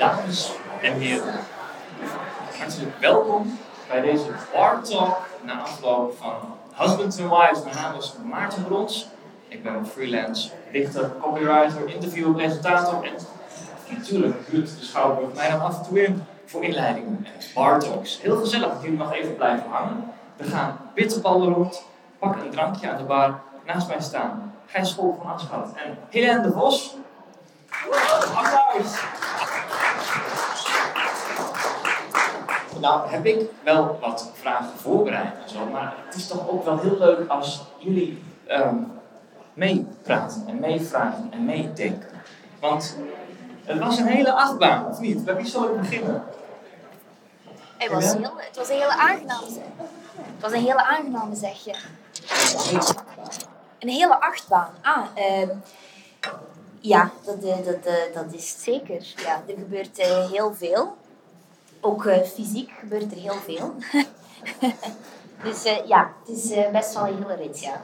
dames en heren. Hartelijk welkom bij deze Bar Talk na afloop van Husbands and Wives. Mijn naam is Maarten Brons. Ik ben freelance dichter, copywriter, interviewer, presentator en natuurlijk huurt de Schouwburg mij dan af en toe in voor inleidingen en bar talks. Heel gezellig dat jullie nog even blijven hangen. We gaan bitterballen rond, pak een drankje aan de bar. Naast mij staan Gijs School van Aschat en Helene de Vos. Applaus! Nou heb ik wel wat vragen voorbereid en zo, maar het is toch ook wel heel leuk als jullie ehm, meepraten en meevragen en meedenken. Want het was een hele achtbaan, of niet? Bij wie zal ik beginnen? Het was, heel, het was een hele aangename zeg. Het was een hele aangename zegje. Een hele achtbaan. Ah, ehm, ja, dat, eh, dat, eh, dat is zeker. Ja, er gebeurt eh, heel veel. Ook eh, fysiek gebeurt er heel veel. dus eh, ja, het is eh, best wel een hele rit, ja.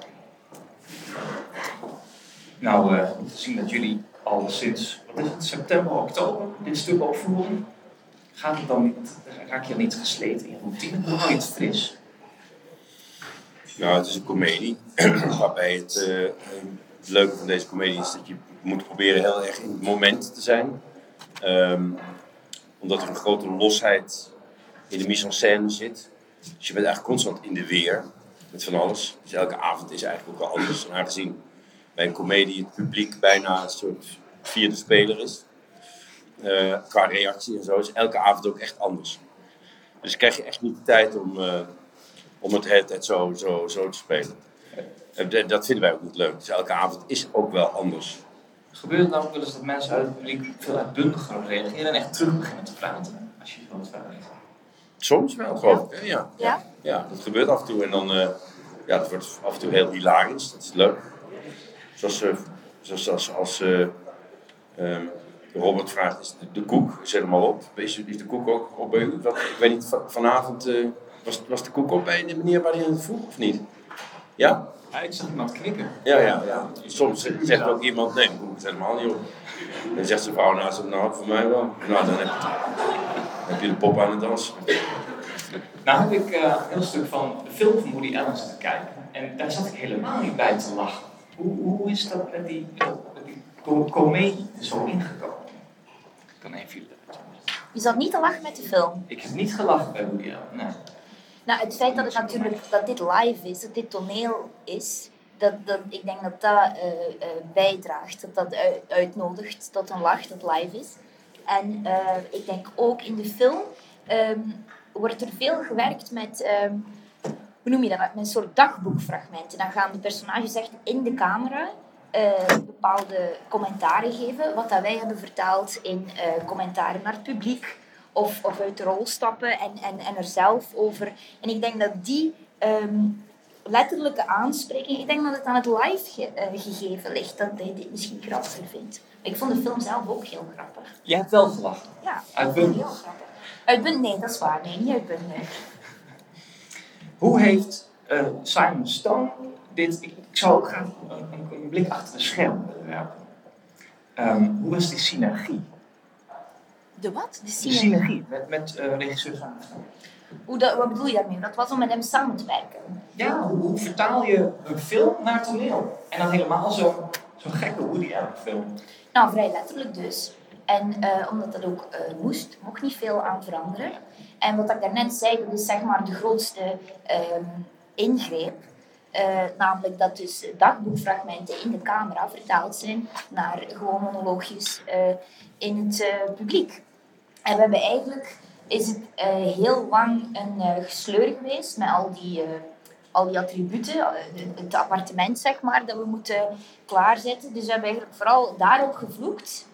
Nou, eh, gezien dat jullie al sinds wat is het, september, oktober dit stuk opvoeren, gaat het dan niet, raak je dan niet gesleten in je routine? Nog niet fris? Nou, het is een komedie. waarbij het, eh, het leuke van deze komedie is dat je moet proberen heel erg in het moment te zijn. Ehm, omdat er een grote losheid in de mise en scène zit. Dus je bent eigenlijk constant in de weer met van alles. Dus elke avond is eigenlijk ook wel anders. En aangezien bij een komedie het publiek bijna een soort vierde speler is. eh, qua reactie en zo is elke avond ook echt anders. Dus krijg je echt niet de tijd om, eh, om het zo, zo, zo te spelen. En dat vinden wij ook niet leuk. Dus elke avond is ook wel anders. Gebeurt het nou ook wel eens dat mensen uit het publiek veel uitbundiger reageren en echt terug beginnen te praten? Als je zo vraagt. Soms wel, geloof ik. hè, Ja. Ja? ja, dat gebeurt af en toe. En dan, eh ja, het wordt af en toe heel hilarisch. Dat is leuk. Zoals, eh, zoals als, als eh, ehm, Robert vraagt, is de, de koek, zet hem al op. Is, is de koek ook op bij u? Wat, ik weet niet, van- vanavond eh, was, was de koek op bij de manier waar hij het vroeg of niet? Ja? Ja, ik zag iemand knikken. Ja, ja, ja. Soms zegt ook iemand, nee, koek is helemaal niet op. Dan zegt zijn vrouw naast hem, nou, voor mij wel. Nou, dan heb je, dan heb je de pop aan het dansen. Nou heb ik eh, een heel stuk van de film van Woody Allen zitten kijken. En daar zat ik helemaal niet bij te lachen. Hoe, hoe is dat met die, met die comedie zo ingekomen? Ik kan even jullie. Je zat niet te lachen met de film. Ik heb niet gelachen bij Woody Allen, nee. Nou, het feit dat het natuurlijk dat dit live is, dat dit toneel is, dat, dat, ik denk dat dat eh, eh, bijdraagt, dat dat uit- uitnodigt tot een lach dat live is. En eh, ik denk ook in de film ehm, wordt er veel gewerkt met, ehm, hoe noem je dat, met een soort dagboekfragmenten. Dan gaan de personages echt in de camera bepaalde commentaren geven, wat dat wij hebben vertaald in commentaren naar het publiek of, of uit de rol stappen en, en, en er zelf over. En ik denk dat die ehm, letterlijke aanspreking, ik denk dat het aan het live ge- eh, gegeven ligt, dat hij dit misschien grappiger vindt. Maar ik vond de film zelf ook heel grappig. Jij hebt wel gelachen. Ja, Uitbundig. heel grappig. Uitbundig? Nee, dat is waar. Nee, niet uitbundig. Hoe heeft eh, Simon Stone dit... Ik, ik zou ook graag een, een, een blik achter de schermen willen werpen. Ehm, hoe was die synergie? De wat? De De synergie. met, met eh, regisseur Simon Stone. Hoe dat, wat bedoel je daarmee? Dat was om met hem samen te werken. Ja, hoe, hoe vertaal je een film naar toneel? En dan helemaal zo'n zo'n gekke Woody Allen film. Nou, vrij letterlijk dus. En eh, omdat dat ook eh, moest, mocht niet veel aan veranderen. En wat ik daarnet zei, dat is zeg maar de grootste ehm, ingreep. Eh, namelijk dat dus dagboekfragmenten in de camera vertaald zijn naar gewoon monoloogjes eh, in het eh, publiek. En we hebben eigenlijk, is het heel lang een gesleur geweest met al die, al die attributen, het appartement zeg maar, dat we moeten klaarzetten. Dus we hebben eigenlijk vooral daarop gevloekt.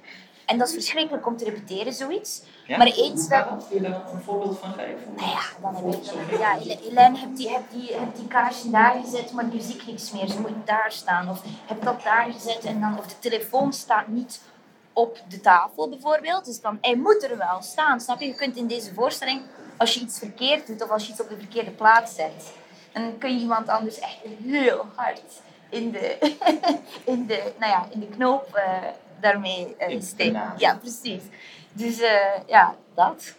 En dat is verschrikkelijk om te repeteren, zoiets. Ja? Maar eens dat... Wil je daar een voorbeeld van geven? Nou ja, dan heb ik, ja, Helene, heb die, heb, die, heb die kaarsje daar gezet, maar nu zie ik niks meer. Ze moet daar staan. Of heb dat daar gezet en dan, of de telefoon staat niet op de tafel bijvoorbeeld. Dus dan, hij moet er wel staan, snap je? Je kunt in deze voorstelling, als je iets verkeerd doet of als je iets op de verkeerde plaats zet, dan kun je iemand anders echt heel hard in de, in de, nou ja, in de knoop eh, daarmee eh, steken. Ja, precies. Dus eh, ja, dat.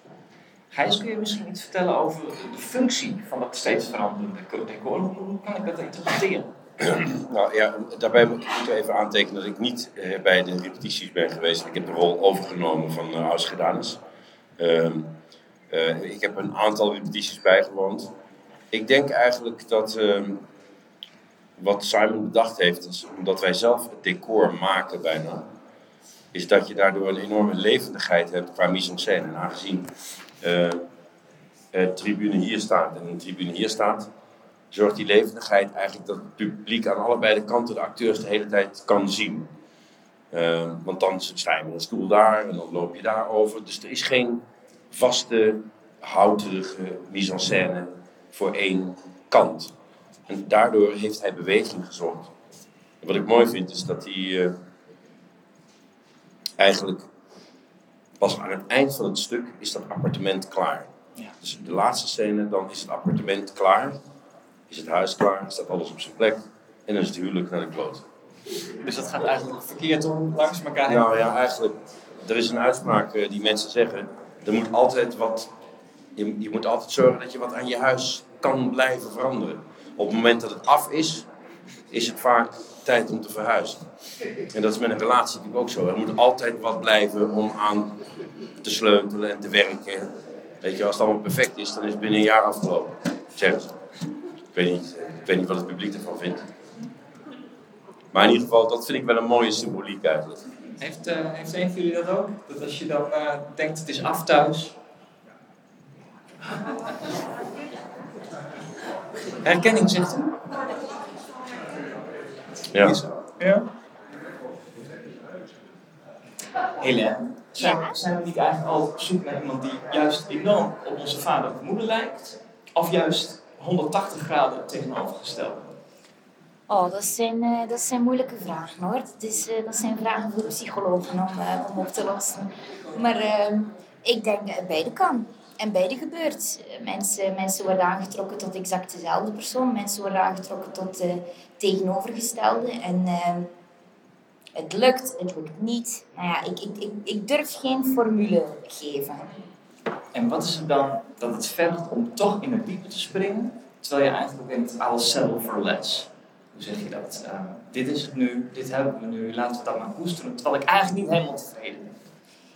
Gijs, kun je misschien iets vertellen over de functie van dat steeds veranderende decor? Hoe kan ik dat interpreteren? Nou ja, daarbij moet ik even aantekenen dat ik niet eh, bij de repetities ben geweest. Ik heb de rol overgenomen van uh. Ehm, eh, ik heb een aantal repetities bijgewoond. Ik denk eigenlijk dat ehm, wat Simon bedacht heeft, is omdat wij zelf het decor maken bijna, is dat je daardoor een enorme levendigheid hebt qua mise en scène. En aangezien uh, een tribune hier staat en een tribune hier staat, zorgt die levendigheid eigenlijk dat het publiek aan allebei de kanten de acteurs de hele tijd kan zien. Uh, want dan sta je met een stoel daar en dan loop je daar over. Dus er is geen vaste, houterige mise en scène voor één kant. En daardoor heeft hij beweging. En wat ik mooi vind is dat hij eigenlijk pas aan het eind van het stuk is dat appartement klaar. Ja. Dus de laatste scène, dan is het appartement klaar. Is het huis klaar, staat alles op zijn plek. En dan is het huwelijk naar de kloot. Dus dat gaat eigenlijk verkeerd om langs elkaar heen? Nou ja, eigenlijk. Er is een uitspraak uh, die mensen zeggen. Er moet altijd wat. Je, je moet altijd zorgen dat je wat aan je huis kan blijven veranderen. Op het moment dat het af is, is het vaak tijd om te verhuizen. En dat is met een relatie natuurlijk ook zo. Er moet altijd wat blijven om aan te sleutelen en te werken. Weet je, als het allemaal perfect is, dan is het binnen een jaar afgelopen. Zeggen ze. Ik weet niet, ik weet niet wat het publiek ervan vindt. Maar in ieder geval, dat vind ik wel een mooie symboliek eigenlijk. Heeft, uh, heeft een van jullie dat ook? Dat als je dan uh, denkt het is af thuis. Herkenning zegt u? Ja. Ja. Helene, zijn, zijn we niet eigenlijk altijd op zoek naar iemand die juist enorm op onze vader of moeder lijkt? Of juist 180 graden tegenovergesteld? Oh, dat zijn, uh, dat zijn moeilijke vragen hoor. Dat, is, uh, dat zijn vragen voor psychologen om, uh, om op te lossen. Maar ehm, ik denk dat het beide kan. En beide gebeurt. Mensen, mensen worden aangetrokken tot exact dezelfde persoon. Mensen worden aangetrokken tot de tegenovergestelde. En ehm, het lukt, het lukt niet. Nou ja, ik, ik, ik, ik durf geen formule geven. En wat is het dan dat het vergt om toch in het diepe te springen, terwijl je eigenlijk denkt, I'll settle for less? Hoe zeg je dat? Uh, dit is het nu, dit hebben we nu, laten we dat maar koesteren, terwijl ik eigenlijk niet helemaal tevreden ben.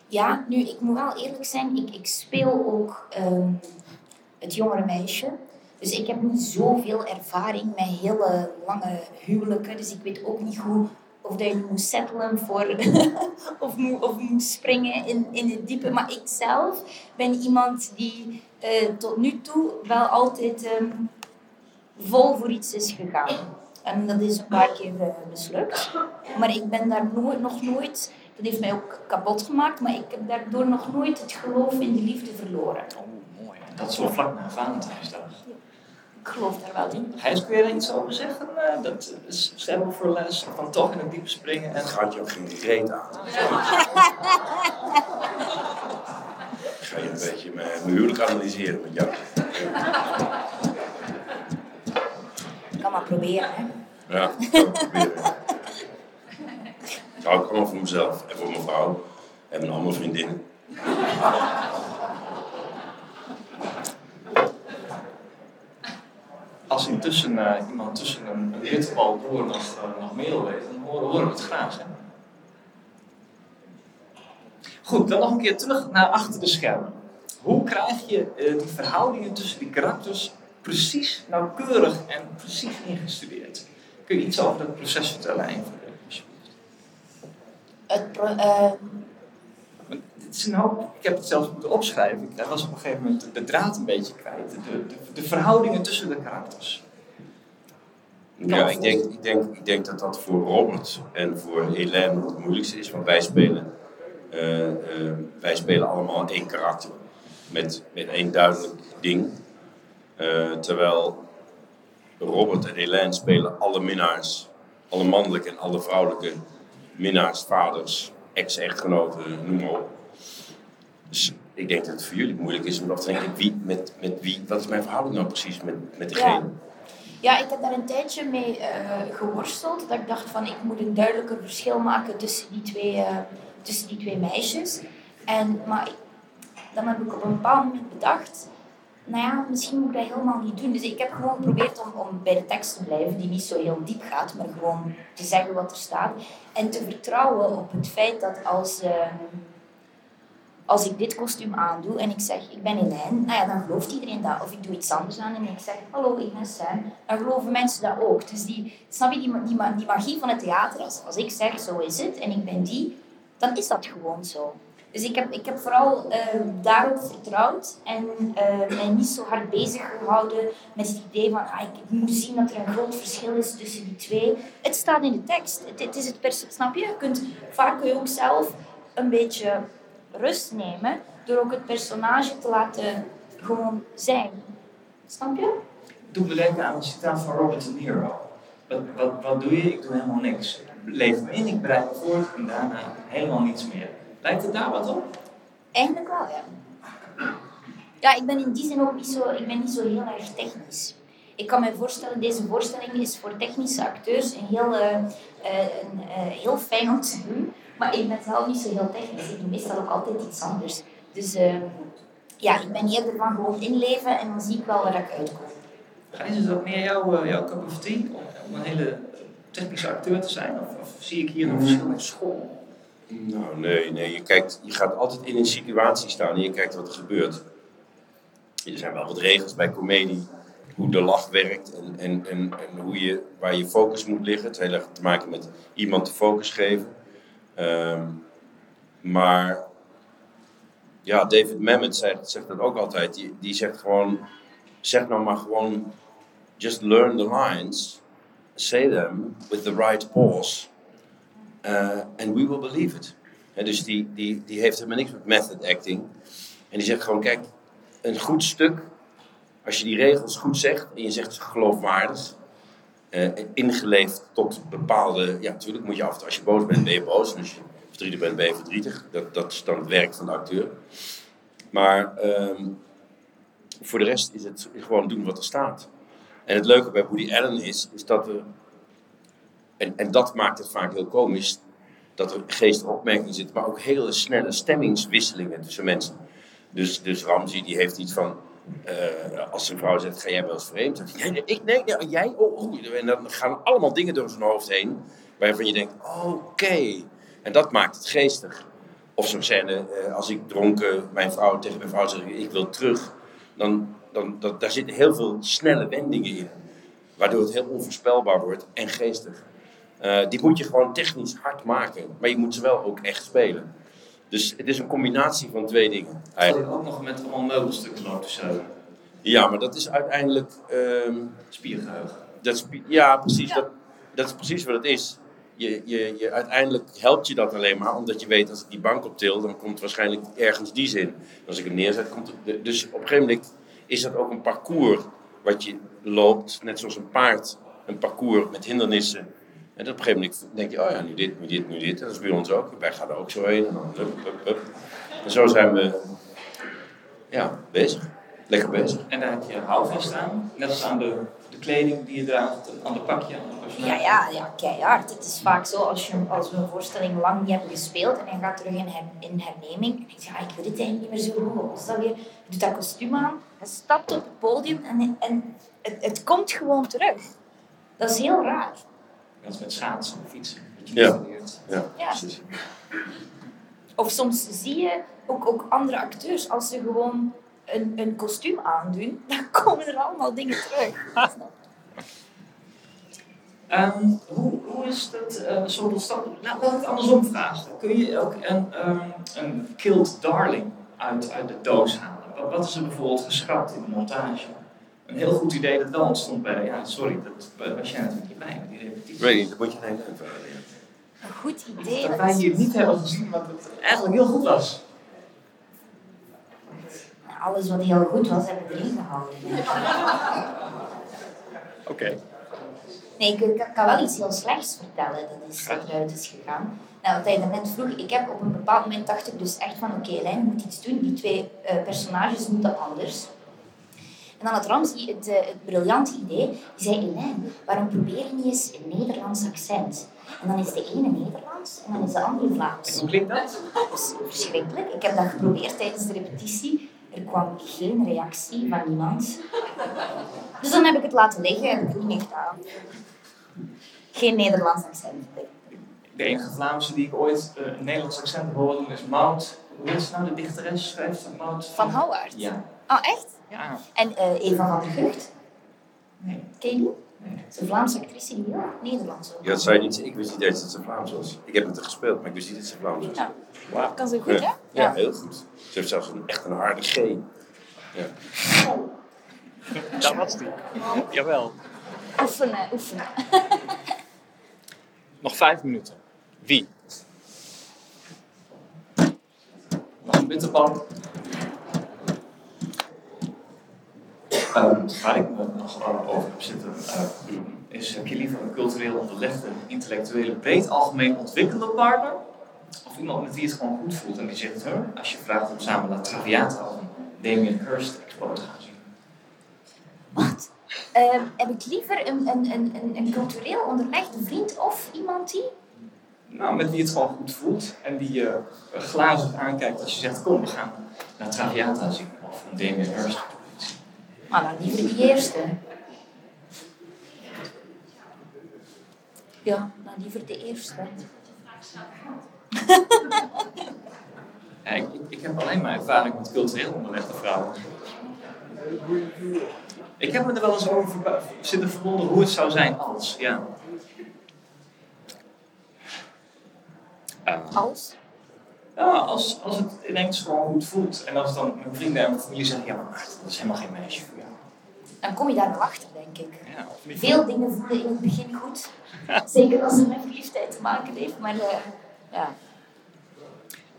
Ja, nu, ik moet wel eerlijk zijn, ik, ik speel ook um, het jongere meisje. Dus ik heb niet zoveel ervaring met hele lange huwelijken. Dus ik weet ook niet hoe, of dat je moet settelen voor, of, moet, of moet springen in, in het diepe. Maar ik zelf ben iemand die uh, tot nu toe wel altijd um, vol voor iets is gegaan. En dat is een paar keer uh, mislukt. Maar ik ben daar nooit, nog nooit, dat heeft mij ook kapot gemaakt, maar ik heb daardoor nog nooit het geloof in de liefde verloren. Oh, mooi. Dat is wel vlak na Valentijnsdag. Ik geloof daar wel in. Gijs, kun je er iets over zeggen? Uh, dat is stemmen voor les, van toch in het diepe springen. En... Het gaat je ook geen reet aan. Ik ga je een beetje mijn huwelijk analyseren met jou. Ik kan maar proberen, hè. Ja, ik kan proberen. Hou allemaal voor mezelf en voor mijn vrouw en mijn andere vriendinnen. Als intussen uh, iemand tussen een, ritbal door nog, uh, nog meer weet, dan horen, we het graag. Hè? Goed, dan nog een keer terug naar achter de schermen. Hoe krijg je uh, die verhoudingen tussen die karakters precies nauwkeurig en precies ingestudeerd? Kun je iets over dat proces vertellen? Het pro uh... Het is een hoop, ik heb het zelfs moeten opschrijven. Ik was op een gegeven moment de draad een beetje kwijt. De, de, de verhoudingen tussen de karakters. Ja, ik denk, ik, denk, ik denk dat dat voor Robert en voor Helene het moeilijkste is. Want wij spelen, uh, uh, wij spelen allemaal één karakter. Met, met één duidelijk ding. Uh, terwijl Robert en Helene spelen alle minnaars. Alle mannelijke en alle vrouwelijke minnaars, vaders, ex-echtgenoten, noem maar op. Dus ik denk dat het voor jullie moeilijk is om af te denken, wie, met, met wie, wat is mijn verhouding nou precies met, met degene? Ja. ja, ik heb daar een tijdje mee uh, geworsteld. Dat ik dacht van, ik moet een duidelijker verschil maken tussen die twee, uh, tussen die twee meisjes. En, maar dan heb ik op een bepaald moment bedacht, nou ja, misschien moet ik dat helemaal niet doen. Dus ik heb gewoon geprobeerd om, om bij de tekst te blijven, die niet zo heel diep gaat, maar gewoon te zeggen wat er staat. En te vertrouwen op het feit dat als, ehm, als ik dit kostuum aandoe en ik zeg ik ben Elaine, nou ja, dan gelooft iedereen dat. Of ik doe iets anders aan en ik zeg hallo, ik ben Sam, dan geloven mensen dat ook. Dus die, snap je, die, die, die magie van het theater, als, als ik zeg zo is het en ik ben die, dan is dat gewoon zo. Dus ik heb, ik heb vooral uh, daarop vertrouwd en uh, mij niet zo hard bezig gehouden met het idee van ah, ik moet zien dat er een groot verschil is tussen die twee. Het staat in de tekst. Het, is het snap je? je kunt, vaak kun je ook zelf een beetje rust nemen door ook het personage te laten gewoon zijn. Snap je? Doe me denken aan een citaat van Robert De Niro. Wat, wat, wat doe je? Ik doe helemaal niks. Leef me in, ik bereid me voor en daarna helemaal niets meer. Lijkt het daar wat op? Eigenlijk wel, ja. Ja, ik ben in die zin ook niet zo, ik ben niet zo heel erg technisch. Ik kan me voorstellen, deze voorstelling is voor technische acteurs een heel, uh, een, uh, heel fijn om te doen. Maar ik ben zelf niet zo heel technisch. Ik doe meestal ook altijd iets anders. Dus uh, ja, ik ben eerder van gewoon inleven en dan zie ik wel waar ik uitkom. Is het ook meer jouw, jouw cup of tea om, om een hele technische acteur te zijn? Of, of zie ik hier een verschil in school? Nou, nee, nee. Je, kijkt, je gaat altijd in een situatie staan en je kijkt wat er gebeurt. Er zijn wel wat regels bij comedie, hoe de lach werkt en, en, en, hoe je, waar je focus moet liggen. Het heeft heel erg te maken met iemand de focus geven. Um, maar ja, David Mamet zegt, zegt dat ook altijd. Die, die zegt gewoon, zeg nou maar gewoon, just learn the lines, say them with the right pause. Uh, and we will believe it. dus die, die, die heeft helemaal niks met method acting. En die zegt gewoon, kijk, een goed stuk, als je die regels goed zegt en je zegt ze geloofwaardig, uh, ingeleefd tot bepaalde, ja natuurlijk moet je af en als je boos bent ben je boos, en als je verdrietig bent ben je verdrietig. Dat, dat is dan het werk van de acteur. Maar um, voor de rest is het gewoon doen wat er staat. En het leuke bij Woody Allen is, is dat er en, en dat maakt het vaak heel komisch, dat er geestige opmerkingen zitten, maar ook hele snelle stemmingswisselingen tussen mensen. Dus, dus Ramzi die heeft iets van, uh, als zijn vrouw zegt, ga jij wel eens vreemd? Dan nee, nee, ik, nee, nee, jij? Oh, oh. En dan gaan allemaal dingen door zijn hoofd heen, waarvan je denkt, oké. En dat maakt het geestig. Of zo'n scène, uh, als ik dronken mijn vrouw tegen mijn vrouw zeg, ik wil terug. Dan, dan, dat, daar zitten heel veel snelle wendingen in. Waardoor het heel onvoorspelbaar wordt en geestig. Uh, die moet je gewoon technisch hard maken, maar je moet ze wel ook echt spelen. Dus het is een combinatie van twee dingen. Eigenlijk ook nog met allemaal meubelstukken lopen zo. Ja, maar dat is uiteindelijk. Um, Spiergeheugen. Dat spi ja, precies. Dat, dat is precies wat het is. Je, je, je, uiteindelijk helpt je dat alleen maar omdat je weet als ik die bank optil, dan komt waarschijnlijk ergens die zin. Als ik hem neerzet, komt het. Dus op een gegeven moment is dat ook een parcours wat je loopt, net zoals een paard. Een parcours met hindernissen en op een gegeven moment denk je, oh ja, nu dit, nu dit, nu dit. En dat is bij ons ook. Wij gaan er ook zo heen. En, dan, hup, hup, hup. en zo zijn we ja, bezig. Lekker bezig. En daar heb je houvast aan. Net als aan de, de kleding die je draagt, aan de pakje. ja, ja, ja, keihard. Het is vaak zo als, je, als we een voorstelling lang niet hebben gespeeld en hij gaat terug in, her, in herneming. En ik zeg, ja, ik weet het eigenlijk niet meer zo goed. Wat is dat weer? Hij doet dat kostuum aan, hij stapt op het podium en, en het, het komt gewoon terug. Dat is heel raar. Dat is met schaatsen of fietsen. Ja. ja. ja. Of soms zie je ook, ook andere acteurs, als ze gewoon een, een kostuum aandoen, dan komen er allemaal dingen terug. Um, hoe, hoe is dat uh, zoveel stappen? Nou, laat ik het andersom vragen. Kun je ook een, um, een killed darling uit, uit de doos halen? Wat is er bijvoorbeeld geschrapt in de montage? Een heel goed idee dat wel ontstond bij, ja, sorry, dat was jij natuurlijk niet bij met die repetitie. Weet niet, dat moet je alleen even Een goed idee. Dat wij hier niet hebben gezien, maar dat het eigenlijk heel goed was. Alles wat heel goed was, hebben we erin gehouden. Oké. Nee, ik, kan wel iets heel slechts vertellen dat, is, eruit is gegaan. Nou, wat hij net vroeg, ik heb op een bepaald moment dacht ik dus echt van oké, okay, Lijn moet iets doen. Die twee uh, personages moeten anders. En dan had Ramsey het, uh, het briljante idee. Die zei, Elaine, waarom probeer je niet eens een Nederlands accent? En dan is de ene Nederlands en dan is de andere Vlaams. Hoe klinkt dat? Dat is verschrikkelijk. Ik heb dat geprobeerd tijdens de repetitie. Er kwam geen reactie van niemand. Dus dan heb ik het laten liggen en heb ik het niet meer gedaan. Geen Nederlands accent. De enige Vlaamse die ik ooit eh, een Nederlands accent hoorde doen is Maud. Hoe is nou de dichteres? Schrijft Maud Van Houwaard? Ja. Oh, echt? Ja. En eh, Eva van der Gucht? Nee. Ken je die? nee. Een Vlaamse actrice die heel Nederlands ook. Ja, dat je niet Ik wist niet eens dat ze Vlaams was. Ik heb met haar gespeeld, maar ik wist niet dat ze Vlaams was. Ja. Wauw. Kan ze goed, hè? Ja, ja, heel goed. Ze heeft zelfs een, echt een harde G. Ja. Dat was die. Jawel. Oefenen, oefenen. Nog vijf minuten. Wie? Nog een bitterbal. Ehm, waar ik me nog over heb zitten, eh, is heb je liever een cultureel onderlegde, intellectuele, breed algemeen ontwikkelde partner? Of iemand met wie het gewoon goed voelt en die zegt, als je vraagt om samen naar Traviata of een Damien Hirst expo te gaan zien. Wat? Ehm, heb ik liever een, een, een, een, cultureel onderlegde vriend of iemand die... Nou, met wie het gewoon goed voelt en die je glazig aankijkt als je zegt, kom we gaan naar Traviata zien of een Damien Hirst. Maar dan liever die eerste. Ja, dan liever de eerste. Ja, ik, ik, heb alleen maar ervaring met cultureel onderlegde vrouwen. Ik heb me er wel eens over zitten verwonderen hoe het zou zijn als, ja. Als? Ja, als, als het ineens gewoon goed voelt. En als dan mijn vrienden en mijn familie zeggen, ja maar Maarten, dat is helemaal geen meisje voor jou. Dan kom je daar wel achter, denk ik. Ja? Veel dingen voelen in het begin goed. Zeker als het met verliefdheid te maken heeft. Maar eh, ja.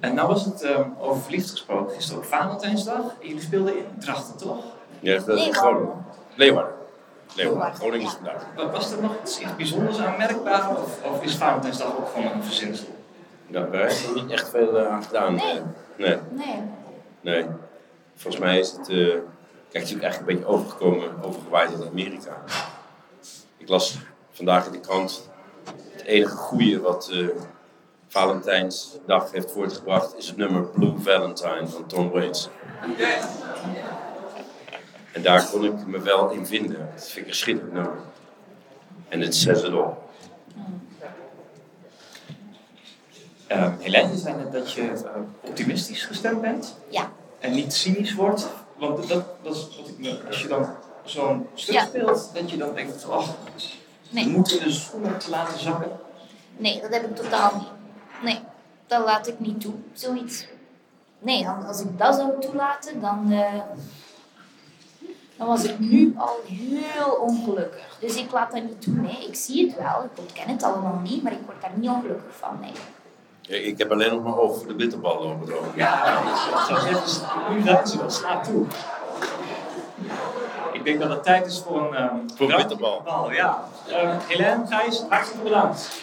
En nou was het ehm, over verliefd gesproken. Gisteren ook Valentijnsdag. En jullie speelden in Drachten, toch? Ja, dat is Leeuwarden. Groningen. Leeuwarden. Leeuwarden. Groningen is ja. vandaag. Wa- Was er nog iets, iets bijzonders aan merkbaar? Of, of is Valentijnsdag ook gewoon een verzinsel? Wij hebben er niet echt veel eh, aan gedaan. Nee. eh. nee. Nee. Nee. Volgens mij is het, eh kijk, het is natuurlijk eigenlijk een beetje overgekomen, overgewaaid in Amerika. Ik las vandaag in de krant, het enige goede wat eh Valentijnsdag heeft voortgebracht is het nummer Blue Valentine van Tom Waits. En daar kon ik me wel in vinden. Dat vind ik een schitterend nummer. En het says it all. Ehm Helene, je zei net dat je eh, optimistisch gestemd bent Ja. en niet cynisch wordt. Want dat, dat is wat ik me, als je dan zo'n stuk Ja. speelt, dat je dan denkt, oh, Nee. je moet in de schoenen te laten zakken. Nee, dat heb ik totaal niet. Nee, dat laat ik niet toe. Zoiets. Nee, dan, als ik dat zou toelaten, dan, eh, dan was ik nu al heel ongelukkig. Dus ik laat dat niet toe. Nee, ik zie het wel. Ik ontken het allemaal niet, maar ik word daar niet ongelukkig van. Nee. Ik heb alleen nog maar over de bitterbal lopen. Ja, nu raakt ze wel, sla toe. Ik denk dat het tijd is voor een... ehm, Voor bitterbal. bal, ja. Ehm Helene, Gijs, hartelijk bedankt.